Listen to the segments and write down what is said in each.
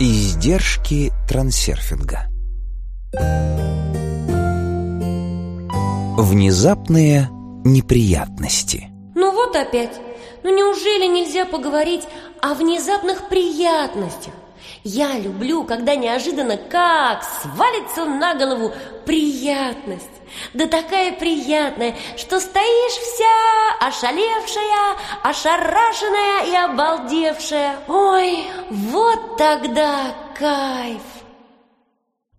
Издержки трансерфинга Внезапные неприятности Ну вот опять, ну неужели нельзя поговорить о внезапных приятностях? Я люблю, когда неожиданно как свалится на голову приятность. Да такая приятная, что стоишь вся ошалевшая, ошарашенная и обалдевшая. Ой, вот вот тогда кайф!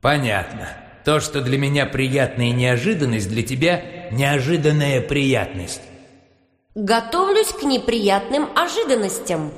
Понятно. То, что для меня приятная неожиданность, для тебя неожиданная приятность. Готовлюсь к неприятным ожиданностям.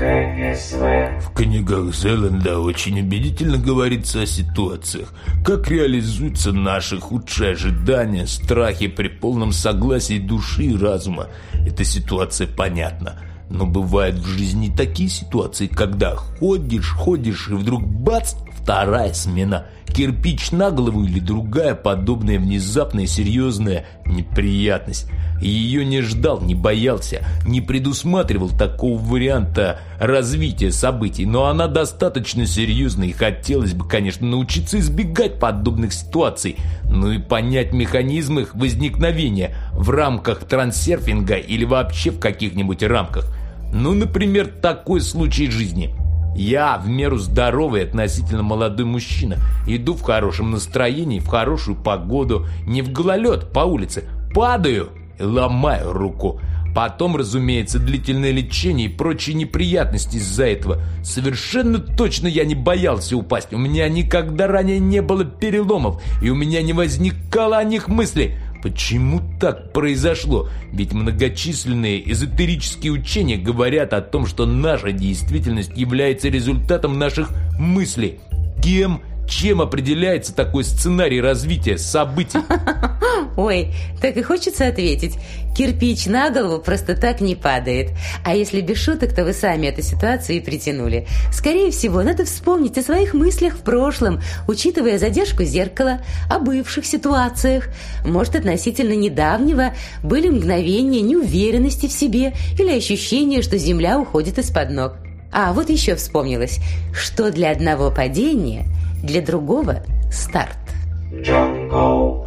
В книгах Зеланда очень убедительно говорится о ситуациях, как реализуются наши худшие ожидания, страхи при полном согласии души и разума. Эта ситуация понятна – но бывает в жизни такие ситуации, когда ходишь, ходишь, и вдруг бац, вторая смена. Кирпич на голову или другая подобная внезапная серьезная неприятность. Ее не ждал, не боялся, не предусматривал такого варианта развития событий, но она достаточно серьезная и хотелось бы, конечно, научиться избегать подобных ситуаций, ну и понять механизм их возникновения в рамках трансерфинга или вообще в каких-нибудь рамках. Ну, например, такой случай жизни. Я, в меру здоровый, относительно молодой мужчина, иду в хорошем настроении, в хорошую погоду, не в гололед по улице, падаю и ломаю руку. Потом, разумеется, длительное лечение и прочие неприятности из-за этого. Совершенно точно я не боялся упасть. У меня никогда ранее не было переломов, и у меня не возникало о них мыслей. Почему так произошло? Ведь многочисленные эзотерические учения говорят о том, что наша действительность является результатом наших мыслей. Кем чем определяется такой сценарий развития событий? Ой, так и хочется ответить. Кирпич на голову просто так не падает. А если без шуток, то вы сами эту ситуацию и притянули. Скорее всего, надо вспомнить о своих мыслях в прошлом, учитывая задержку зеркала, о бывших ситуациях. Может, относительно недавнего были мгновения неуверенности в себе или ощущение, что земля уходит из-под ног. А вот еще вспомнилось, что для одного падения – для другого старт.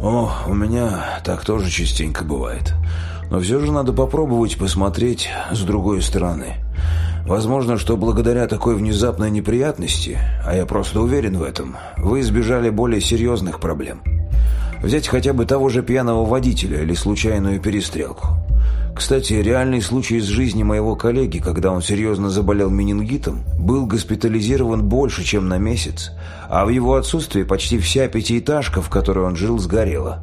О, у меня так тоже частенько бывает. Но все же надо попробовать посмотреть с другой стороны. Возможно, что благодаря такой внезапной неприятности, а я просто уверен в этом, вы избежали более серьезных проблем. Взять хотя бы того же пьяного водителя или случайную перестрелку. Кстати, реальный случай из жизни моего коллеги, когда он серьезно заболел менингитом, был госпитализирован больше, чем на месяц, а в его отсутствии почти вся пятиэтажка, в которой он жил, сгорела.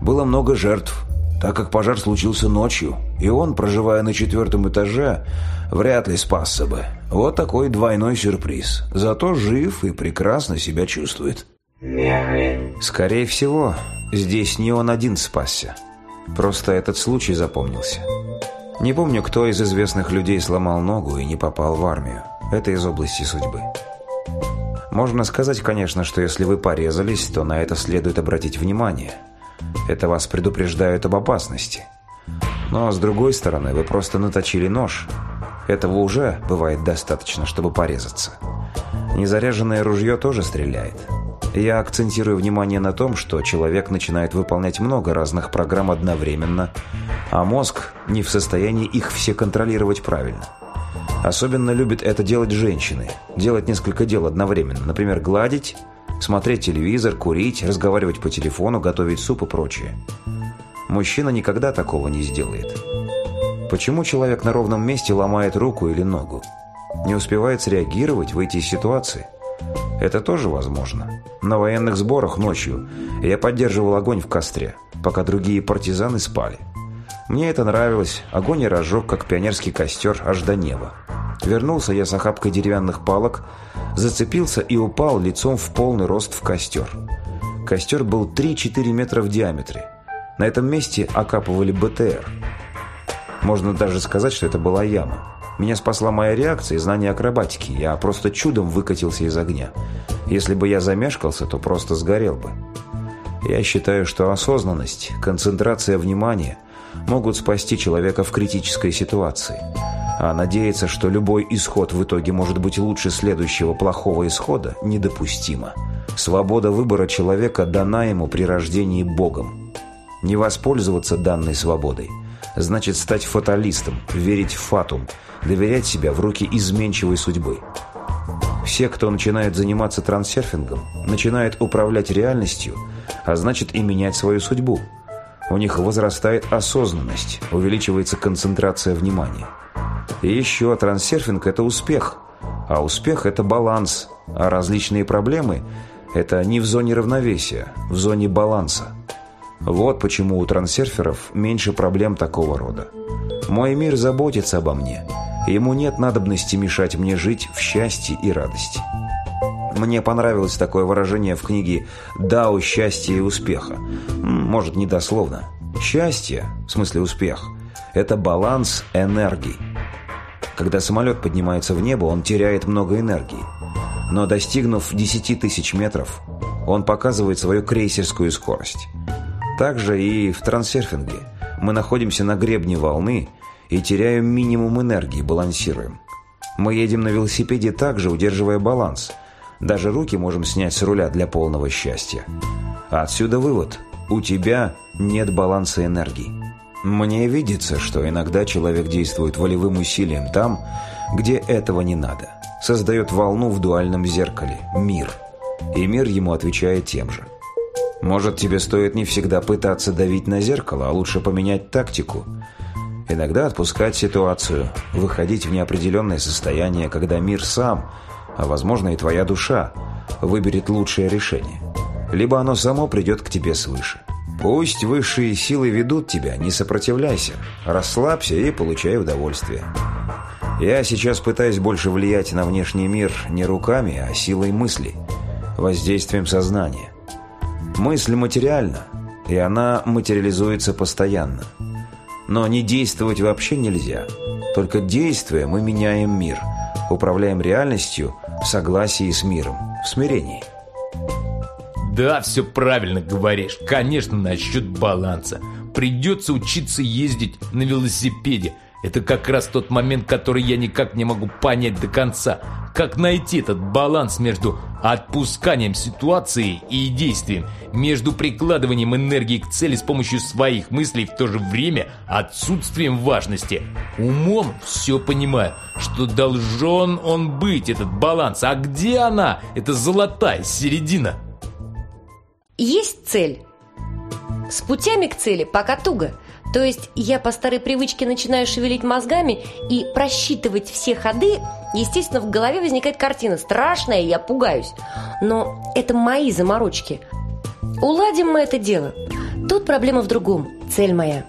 Было много жертв, так как пожар случился ночью, и он, проживая на четвертом этаже, вряд ли спасся бы. Вот такой двойной сюрприз. Зато жив и прекрасно себя чувствует. Скорее всего, здесь не он один спасся. Просто этот случай запомнился. Не помню, кто из известных людей сломал ногу и не попал в армию. Это из области судьбы. Можно сказать, конечно, что если вы порезались, то на это следует обратить внимание. Это вас предупреждают об опасности. Но, с другой стороны, вы просто наточили нож. Этого уже бывает достаточно, чтобы порезаться. Незаряженное ружье тоже стреляет. Я акцентирую внимание на том, что человек начинает выполнять много разных программ одновременно, а мозг не в состоянии их все контролировать правильно. Особенно любят это делать женщины. Делать несколько дел одновременно. Например, гладить, смотреть телевизор, курить, разговаривать по телефону, готовить суп и прочее. Мужчина никогда такого не сделает. Почему человек на ровном месте ломает руку или ногу? не успевает среагировать, выйти из ситуации. Это тоже возможно. На военных сборах ночью я поддерживал огонь в костре, пока другие партизаны спали. Мне это нравилось, огонь и разжег, как пионерский костер, аж до неба. Вернулся я с охапкой деревянных палок, зацепился и упал лицом в полный рост в костер. Костер был 3-4 метра в диаметре. На этом месте окапывали БТР. Можно даже сказать, что это была яма. Меня спасла моя реакция и знание акробатики. Я просто чудом выкатился из огня. Если бы я замешкался, то просто сгорел бы. Я считаю, что осознанность, концентрация внимания могут спасти человека в критической ситуации. А надеяться, что любой исход в итоге может быть лучше следующего плохого исхода, недопустимо. Свобода выбора человека дана ему при рождении Богом. Не воспользоваться данной свободой значит стать фаталистом, верить в фатум – доверять себя в руки изменчивой судьбы. Все, кто начинает заниматься трансерфингом, начинают управлять реальностью, а значит и менять свою судьбу. У них возрастает осознанность, увеличивается концентрация внимания. И еще трансерфинг – это успех, а успех – это баланс, а различные проблемы – это не в зоне равновесия, в зоне баланса. Вот почему у трансерферов меньше проблем такого рода. Мой мир заботится обо мне – Ему нет надобности мешать мне жить в счастье и радости. Мне понравилось такое выражение в книге «Дао счастья и успеха». Может, не дословно. Счастье, в смысле успех, это баланс энергии. Когда самолет поднимается в небо, он теряет много энергии. Но достигнув 10 тысяч метров, он показывает свою крейсерскую скорость. Также и в трансерфинге. Мы находимся на гребне волны – и теряем минимум энергии, балансируем. Мы едем на велосипеде также, удерживая баланс. Даже руки можем снять с руля для полного счастья. Отсюда вывод. У тебя нет баланса энергии. Мне видится, что иногда человек действует волевым усилием там, где этого не надо. Создает волну в дуальном зеркале – мир. И мир ему отвечает тем же. Может, тебе стоит не всегда пытаться давить на зеркало, а лучше поменять тактику – Иногда отпускать ситуацию, выходить в неопределенное состояние, когда мир сам, а возможно и твоя душа, выберет лучшее решение. Либо оно само придет к тебе свыше. Пусть высшие силы ведут тебя, не сопротивляйся. Расслабься и получай удовольствие. Я сейчас пытаюсь больше влиять на внешний мир не руками, а силой мысли, воздействием сознания. Мысль материальна, и она материализуется постоянно – но не действовать вообще нельзя. Только действуя, мы меняем мир, управляем реальностью в согласии с миром, в смирении. Да, все правильно говоришь. Конечно, насчет баланса. Придется учиться ездить на велосипеде. Это как раз тот момент, который я никак не могу понять до конца. Как найти этот баланс между отпусканием ситуации и действием, между прикладыванием энергии к цели с помощью своих мыслей в то же время отсутствием важности? Умом все понимаю, что должен он быть, этот баланс. А где она, эта золотая середина? Есть цель. С путями к цели пока туго – то есть я по старой привычке начинаю шевелить мозгами и просчитывать все ходы. Естественно, в голове возникает картина страшная, я пугаюсь. Но это мои заморочки. Уладим мы это дело. Тут проблема в другом. Цель моя.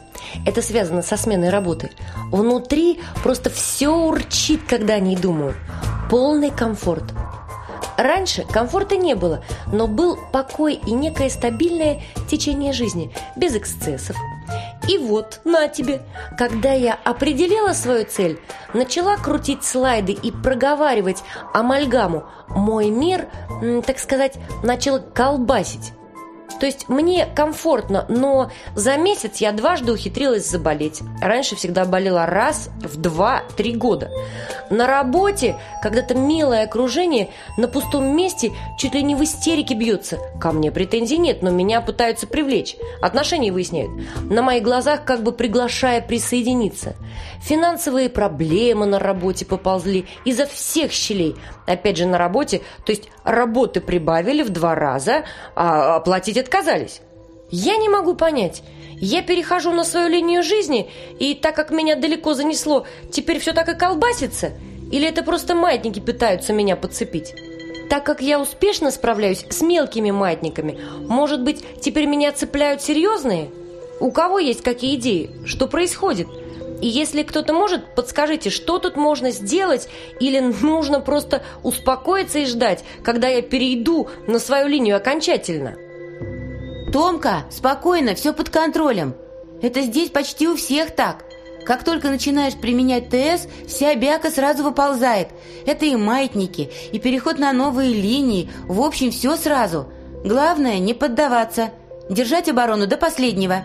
Это связано со сменой работы. Внутри просто все урчит, когда о ней думаю. Полный комфорт. Раньше комфорта не было, но был покой и некое стабильное течение жизни, без эксцессов, и вот, на тебе. Когда я определила свою цель, начала крутить слайды и проговаривать амальгаму, мой мир, так сказать, начал колбасить. То есть мне комфортно, но за месяц я дважды ухитрилась заболеть. Раньше всегда болела раз в два-три года. На работе когда-то милое окружение на пустом месте чуть ли не в истерике бьется. Ко мне претензий нет, но меня пытаются привлечь. Отношения выясняют. На моих глазах как бы приглашая присоединиться. Финансовые проблемы на работе поползли изо всех щелей. Опять же на работе, то есть работы прибавили в два раза, а платить это отказались. Я не могу понять. Я перехожу на свою линию жизни, и так как меня далеко занесло, теперь все так и колбасится? Или это просто маятники пытаются меня подцепить? Так как я успешно справляюсь с мелкими маятниками, может быть, теперь меня цепляют серьезные? У кого есть какие идеи? Что происходит? И если кто-то может, подскажите, что тут можно сделать или нужно просто успокоиться и ждать, когда я перейду на свою линию окончательно?» «Томка, спокойно, все под контролем. Это здесь почти у всех так. Как только начинаешь применять ТС, вся бяка сразу выползает. Это и маятники, и переход на новые линии, в общем, все сразу. Главное, не поддаваться. Держать оборону до последнего».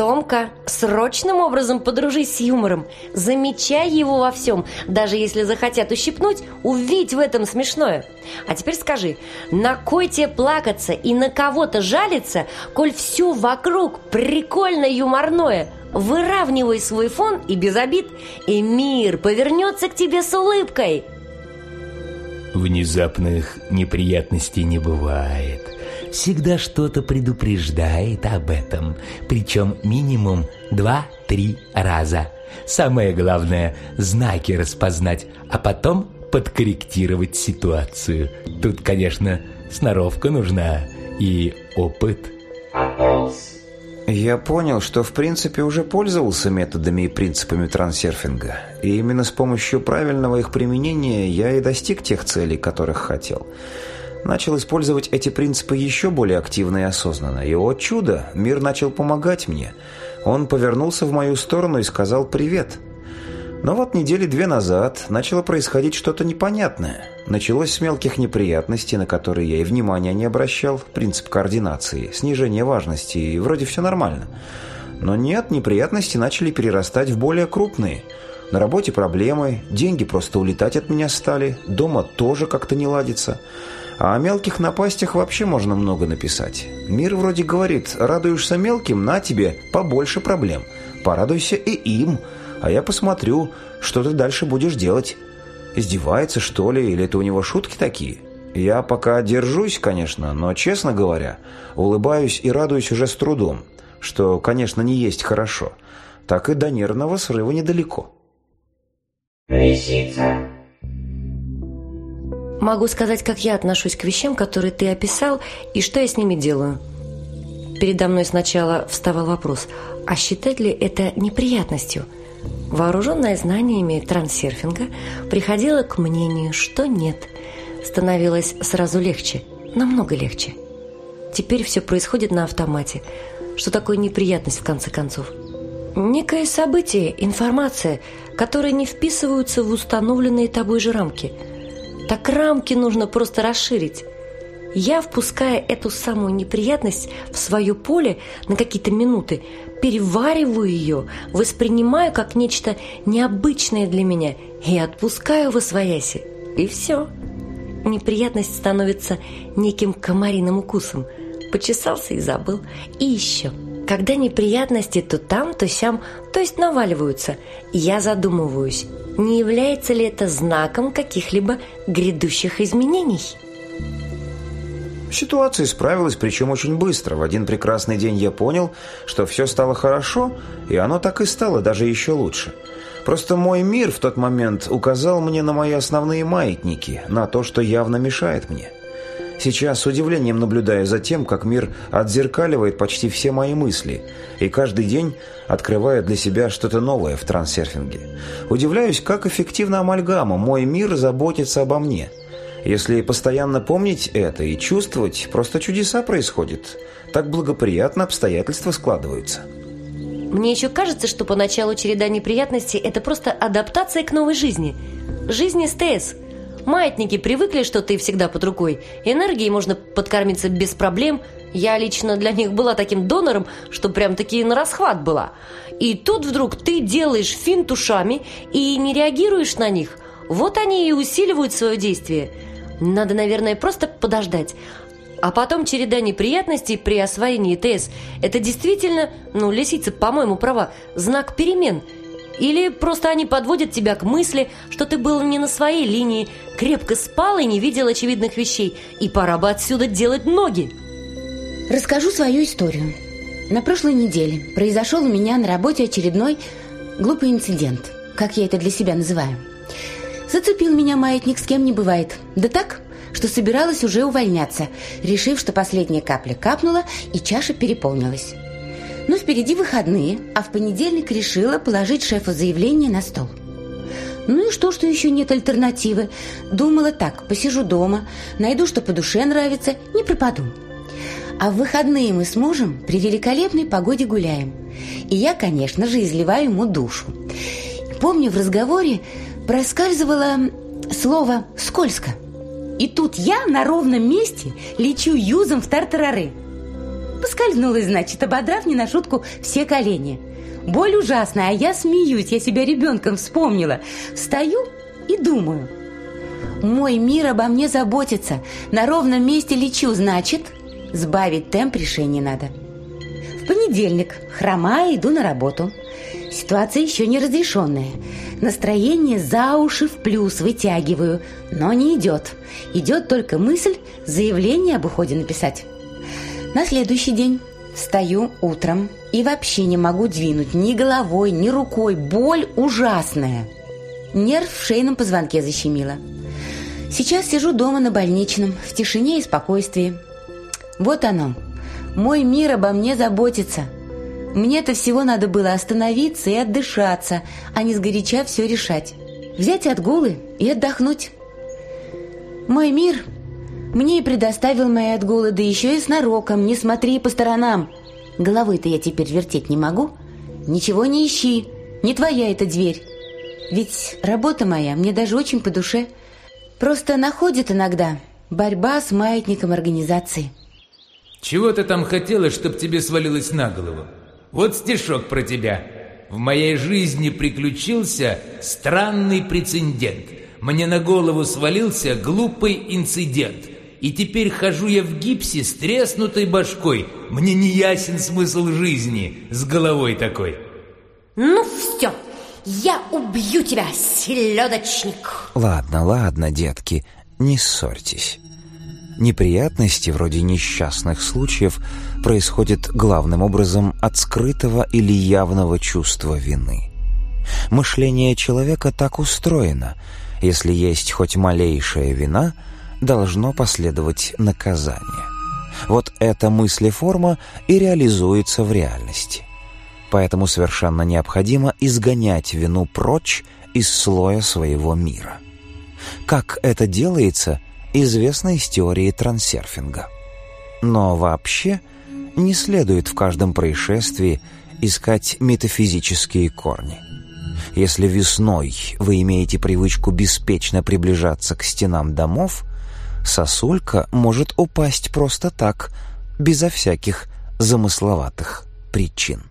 Томка, срочным образом подружись с юмором. Замечай его во всем. Даже если захотят ущипнуть, увидь в этом смешное. А теперь скажи, на кой тебе плакаться и на кого-то жалиться, коль все вокруг прикольно юморное? Выравнивай свой фон и без обид, и мир повернется к тебе с улыбкой. Внезапных неприятностей не бывает всегда что-то предупреждает об этом, причем минимум 2-3 раза. Самое главное – знаки распознать, а потом подкорректировать ситуацию. Тут, конечно, сноровка нужна и опыт. Я понял, что в принципе уже пользовался методами и принципами трансерфинга. И именно с помощью правильного их применения я и достиг тех целей, которых хотел начал использовать эти принципы еще более активно и осознанно. И, о чудо, мир начал помогать мне. Он повернулся в мою сторону и сказал «Привет». Но вот недели две назад начало происходить что-то непонятное. Началось с мелких неприятностей, на которые я и внимания не обращал, принцип координации, снижение важности, и вроде все нормально. Но нет, неприятности начали перерастать в более крупные. На работе проблемы, деньги просто улетать от меня стали, дома тоже как-то не ладится. А о мелких напастях вообще можно много написать. Мир вроде говорит, радуешься мелким, на тебе, побольше проблем. Порадуйся и им, а я посмотрю, что ты дальше будешь делать. Издевается, что ли, или это у него шутки такие? Я пока держусь, конечно, но, честно говоря, улыбаюсь и радуюсь уже с трудом, что, конечно, не есть хорошо. Так и до нервного срыва недалеко. Лисица. Могу сказать, как я отношусь к вещам, которые ты описал, и что я с ними делаю. Передо мной сначала вставал вопрос, а считать ли это неприятностью? Вооруженная знаниями трансерфинга приходила к мнению, что нет. Становилось сразу легче, намного легче. Теперь все происходит на автомате. Что такое неприятность, в конце концов? Некое событие, информация, которые не вписываются в установленные тобой же рамки – так рамки нужно просто расширить. Я, впуская эту самую неприятность в свое поле на какие-то минуты, перевариваю ее, воспринимаю как нечто необычное для меня и отпускаю в освояси. И все. Неприятность становится неким комариным укусом. Почесался и забыл. И еще – когда неприятности то там, то сям, то есть наваливаются, я задумываюсь, не является ли это знаком каких-либо грядущих изменений? Ситуация исправилась, причем очень быстро. В один прекрасный день я понял, что все стало хорошо, и оно так и стало, даже еще лучше. Просто мой мир в тот момент указал мне на мои основные маятники, на то, что явно мешает мне. Сейчас с удивлением наблюдаю за тем, как мир отзеркаливает почти все мои мысли, и каждый день открывает для себя что-то новое в трансерфинге. Удивляюсь, как эффективна амальгама «Мой мир» заботится обо мне. Если постоянно помнить это и чувствовать, просто чудеса происходят. Так благоприятно обстоятельства складываются. Мне еще кажется, что поначалу череда неприятностей – это просто адаптация к новой жизни. Жизни с ТС – Маятники привыкли, что ты всегда под рукой. Энергией можно подкормиться без проблем. Я лично для них была таким донором, что прям-таки на расхват была. И тут вдруг ты делаешь финт ушами и не реагируешь на них. Вот они и усиливают свое действие. Надо, наверное, просто подождать. А потом череда неприятностей при освоении ТС. Это действительно, ну, лисица, по-моему, права, знак перемен – или просто они подводят тебя к мысли, что ты был не на своей линии, крепко спал и не видел очевидных вещей, и пора бы отсюда делать ноги. Расскажу свою историю. На прошлой неделе произошел у меня на работе очередной глупый инцидент, как я это для себя называю. Зацепил меня маятник с кем не бывает. Да так, что собиралась уже увольняться, решив, что последняя капля капнула и чаша переполнилась. Но впереди выходные, а в понедельник решила положить шефу заявление на стол. Ну и что, что еще нет альтернативы? Думала так, посижу дома, найду, что по душе нравится, не пропаду. А в выходные мы с мужем при великолепной погоде гуляем. И я, конечно же, изливаю ему душу. Помню, в разговоре проскальзывало слово «скользко». И тут я на ровном месте лечу юзом в тартарары. Поскользнулась, значит, ободрав не на шутку все колени. Боль ужасная, а я смеюсь, я себя ребенком вспомнила. Стою и думаю. Мой мир обо мне заботится. На ровном месте лечу, значит, сбавить темп решений надо. В понедельник, хромая, иду на работу. Ситуация еще не разрешенная. Настроение за уши в плюс вытягиваю, но не идет. Идет только мысль заявление об уходе написать. На следующий день встаю утром и вообще не могу двинуть ни головой, ни рукой. Боль ужасная. Нерв в шейном позвонке защемило. Сейчас сижу дома на больничном, в тишине и спокойствии. Вот оно. Мой мир обо мне заботится. Мне-то всего надо было остановиться и отдышаться, а не сгоряча все решать. Взять отгулы и отдохнуть. Мой мир мне предоставил мои от голода еще и с нароком, не смотри по сторонам. Головы-то я теперь вертеть не могу. Ничего не ищи, не твоя эта дверь. Ведь работа моя мне даже очень по душе. Просто находит иногда борьба с маятником организации. Чего ты там хотела, чтоб тебе свалилось на голову? Вот стишок про тебя. В моей жизни приключился странный прецедент. Мне на голову свалился глупый инцидент и теперь хожу я в гипсе с треснутой башкой. Мне не ясен смысл жизни с головой такой. Ну все, я убью тебя, селедочник. Ладно, ладно, детки, не ссорьтесь. Неприятности вроде несчастных случаев происходят главным образом от скрытого или явного чувства вины. Мышление человека так устроено. Если есть хоть малейшая вина – должно последовать наказание. Вот эта мыслеформа и реализуется в реальности. Поэтому совершенно необходимо изгонять вину прочь из слоя своего мира. Как это делается, известно из теории трансерфинга. Но вообще не следует в каждом происшествии искать метафизические корни. Если весной вы имеете привычку беспечно приближаться к стенам домов, сосулька может упасть просто так, безо всяких замысловатых причин.